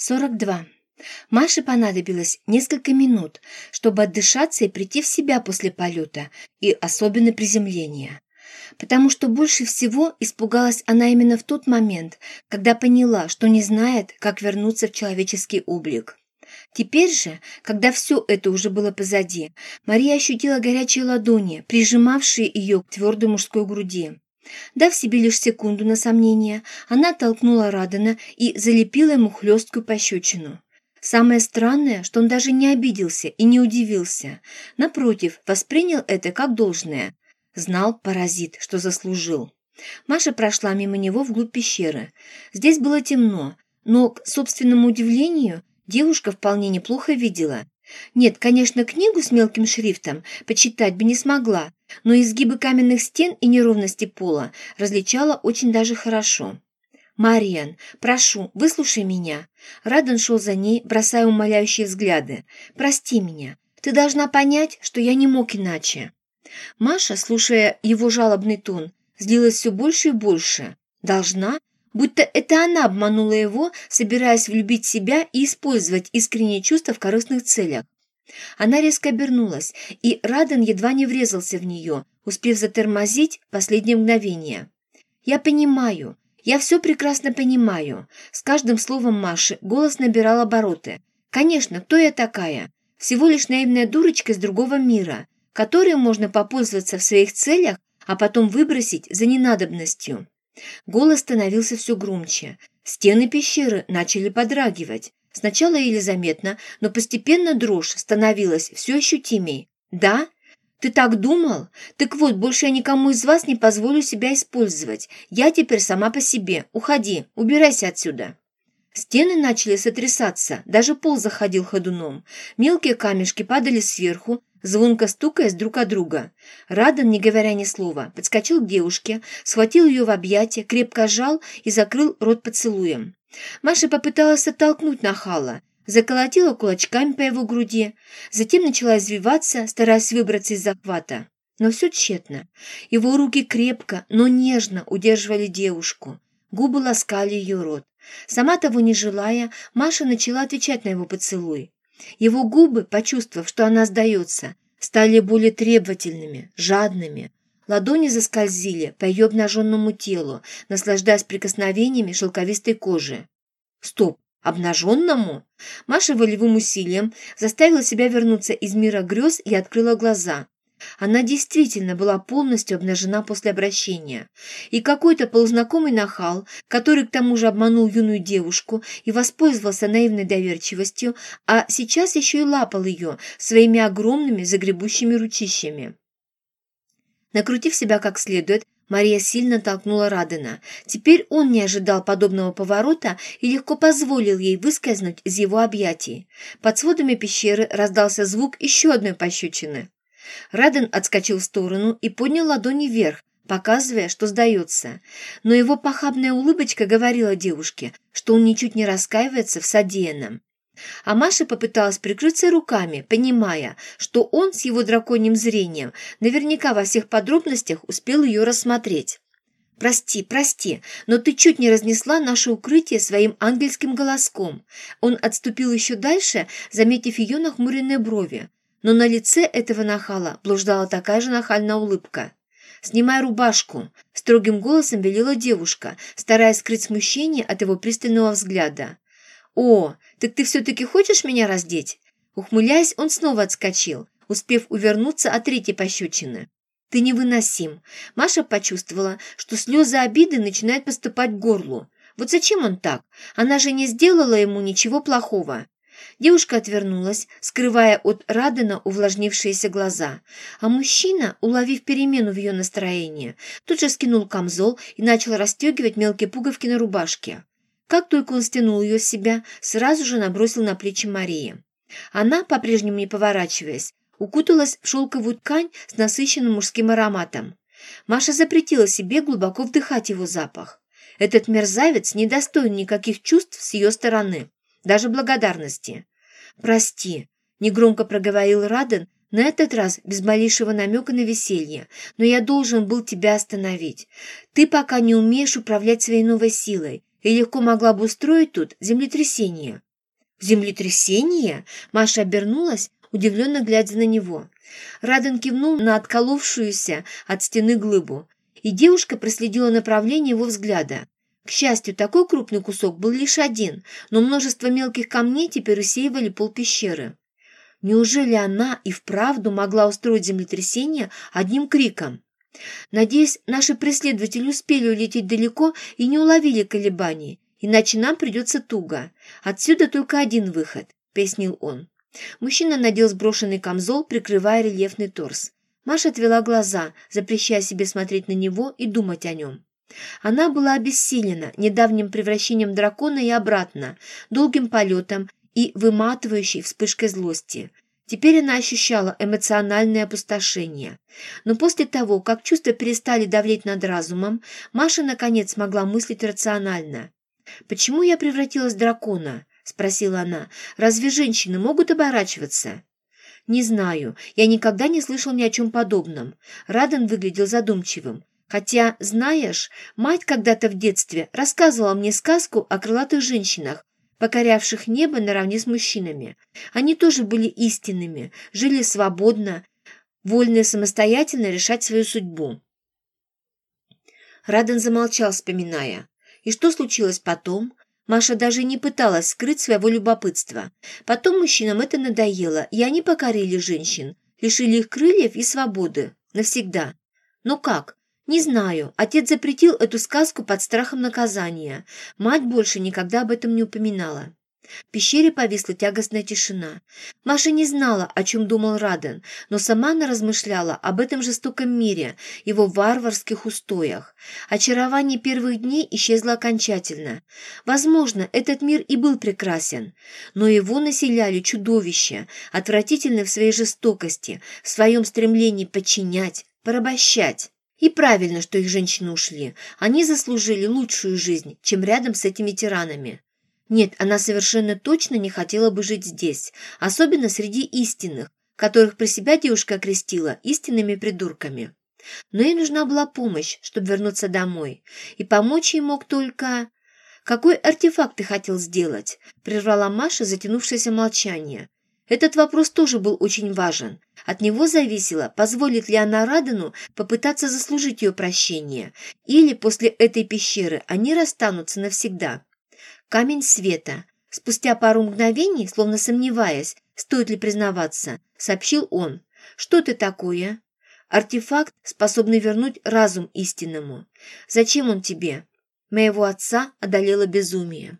42. Маше понадобилось несколько минут, чтобы отдышаться и прийти в себя после полета, и особенно приземления. Потому что больше всего испугалась она именно в тот момент, когда поняла, что не знает, как вернуться в человеческий облик. Теперь же, когда все это уже было позади, Мария ощутила горячие ладони, прижимавшие ее к твердой мужской груди. Дав себе лишь секунду на сомнение, она толкнула Радана и залепила ему хлесткую пощечину. Самое странное, что он даже не обиделся и не удивился. Напротив, воспринял это как должное. Знал паразит, что заслужил. Маша прошла мимо него вглубь пещеры. Здесь было темно, но, к собственному удивлению, девушка вполне неплохо видела. Нет, конечно, книгу с мелким шрифтом почитать бы не смогла, но изгибы каменных стен и неровности пола различала очень даже хорошо. «Мариан, прошу, выслушай меня». Радон шел за ней, бросая умоляющие взгляды. «Прости меня. Ты должна понять, что я не мог иначе». Маша, слушая его жалобный тон, злилась все больше и больше. «Должна?» Будто это она обманула его, собираясь влюбить себя и использовать искренние чувства в корыстных целях. Она резко обернулась, и Раден едва не врезался в нее, успев затормозить последнее мгновение. «Я понимаю, я все прекрасно понимаю». С каждым словом Маши голос набирал обороты. «Конечно, кто я такая? Всего лишь наивная дурочка из другого мира, которой можно попользоваться в своих целях, а потом выбросить за ненадобностью». Голос становился все громче. Стены пещеры начали подрагивать. Сначала еле заметно, но постепенно дрожь становилась все ощутимей. «Да? Ты так думал? Так вот, больше я никому из вас не позволю себя использовать. Я теперь сама по себе. Уходи, убирайся отсюда». Стены начали сотрясаться, даже пол заходил ходуном. Мелкие камешки падали сверху, звонко стукаясь друг о друга. Радан, не говоря ни слова, подскочил к девушке, схватил ее в объятия, крепко сжал и закрыл рот поцелуем. Маша попыталась оттолкнуть нахала, заколотила кулачками по его груди, затем начала извиваться, стараясь выбраться из захвата. Но все тщетно. Его руки крепко, но нежно удерживали девушку. Губы ласкали ее рот. Сама того не желая, Маша начала отвечать на его поцелуй. Его губы, почувствовав, что она сдается, стали более требовательными, жадными. Ладони заскользили по ее обнаженному телу, наслаждаясь прикосновениями шелковистой кожи. «Стоп! Обнаженному?» Маша волевым усилием заставила себя вернуться из мира грез и открыла глаза. Она действительно была полностью обнажена после обращения. И какой-то полузнакомый нахал, который к тому же обманул юную девушку и воспользовался наивной доверчивостью, а сейчас еще и лапал ее своими огромными загребущими ручищами. Накрутив себя как следует, Мария сильно толкнула Радена. Теперь он не ожидал подобного поворота и легко позволил ей выскользнуть из его объятий. Под сводами пещеры раздался звук еще одной пощечины. Раден отскочил в сторону и поднял ладони вверх, показывая, что сдается. Но его похабная улыбочка говорила девушке, что он ничуть не раскаивается в содеянном. А Маша попыталась прикрыться руками, понимая, что он с его драконьим зрением наверняка во всех подробностях успел ее рассмотреть. «Прости, прости, но ты чуть не разнесла наше укрытие своим ангельским голоском». Он отступил еще дальше, заметив ее нахмуренные брови. Но на лице этого нахала блуждала такая же нахальная улыбка. «Снимай рубашку», — строгим голосом велела девушка, стараясь скрыть смущение от его пристального взгляда. «О, так ты все-таки хочешь меня раздеть?» Ухмыляясь, он снова отскочил, успев увернуться от третьей пощечины. «Ты невыносим!» Маша почувствовала, что слезы обиды начинают поступать к горлу. Вот зачем он так? Она же не сделала ему ничего плохого. Девушка отвернулась, скрывая от Радена увлажнившиеся глаза, а мужчина, уловив перемену в ее настроении, тут же скинул камзол и начал расстегивать мелкие пуговки на рубашке. Как только он стянул ее с себя, сразу же набросил на плечи Марии. Она, по-прежнему не поворачиваясь, укуталась в шелковую ткань с насыщенным мужским ароматом. Маша запретила себе глубоко вдыхать его запах. Этот мерзавец не достоин никаких чувств с ее стороны, даже благодарности. «Прости», — негромко проговорил Раден, на этот раз без малейшего намека на веселье, но я должен был тебя остановить. Ты пока не умеешь управлять своей новой силой, и легко могла бы устроить тут землетрясение. «Землетрясение?» Маша обернулась, удивленно глядя на него. Раден кивнул на отколовшуюся от стены глыбу, и девушка проследила направление его взгляда. К счастью, такой крупный кусок был лишь один, но множество мелких камней теперь усеивали пол пещеры. Неужели она и вправду могла устроить землетрясение одним криком? Надеюсь, наши преследователи успели улететь далеко и не уловили колебаний, иначе нам придется туго. Отсюда только один выход, пояснил он. Мужчина надел сброшенный камзол, прикрывая рельефный торс. Маша отвела глаза, запрещая себе смотреть на него и думать о нем. Она была обессилена недавним превращением дракона и обратно, долгим полетом и выматывающей вспышкой злости. Теперь она ощущала эмоциональное опустошение. Но после того, как чувства перестали давлеть над разумом, Маша наконец смогла мыслить рационально. «Почему я превратилась в дракона?» – спросила она. «Разве женщины могут оборачиваться?» «Не знаю. Я никогда не слышал ни о чем подобном». Раден выглядел задумчивым. Хотя, знаешь, мать когда-то в детстве рассказывала мне сказку о крылатых женщинах, покорявших небо наравне с мужчинами. Они тоже были истинными, жили свободно, вольные самостоятельно решать свою судьбу. Раден замолчал, вспоминая. И что случилось потом? Маша даже не пыталась скрыть своего любопытства. Потом мужчинам это надоело, и они покорили женщин, лишили их крыльев и свободы. Навсегда. Но как? «Не знаю. Отец запретил эту сказку под страхом наказания. Мать больше никогда об этом не упоминала». В пещере повисла тягостная тишина. Маша не знала, о чем думал Раден, но сама она размышляла об этом жестоком мире, его варварских устоях. Очарование первых дней исчезло окончательно. Возможно, этот мир и был прекрасен, но его населяли чудовища, отвратительные в своей жестокости, в своем стремлении подчинять, порабощать. И правильно, что их женщины ушли. Они заслужили лучшую жизнь, чем рядом с этими тиранами. Нет, она совершенно точно не хотела бы жить здесь, особенно среди истинных, которых про себя девушка окрестила истинными придурками. Но ей нужна была помощь, чтобы вернуться домой, и помочь ей мог только... «Какой артефакт ты хотел сделать?» – прервала Маша затянувшееся молчание. Этот вопрос тоже был очень важен. От него зависело, позволит ли она Радену попытаться заслужить ее прощение, или после этой пещеры они расстанутся навсегда. Камень света. Спустя пару мгновений, словно сомневаясь, стоит ли признаваться, сообщил он. «Что ты такое?» «Артефакт, способный вернуть разум истинному. Зачем он тебе?» Моего отца одолело безумие.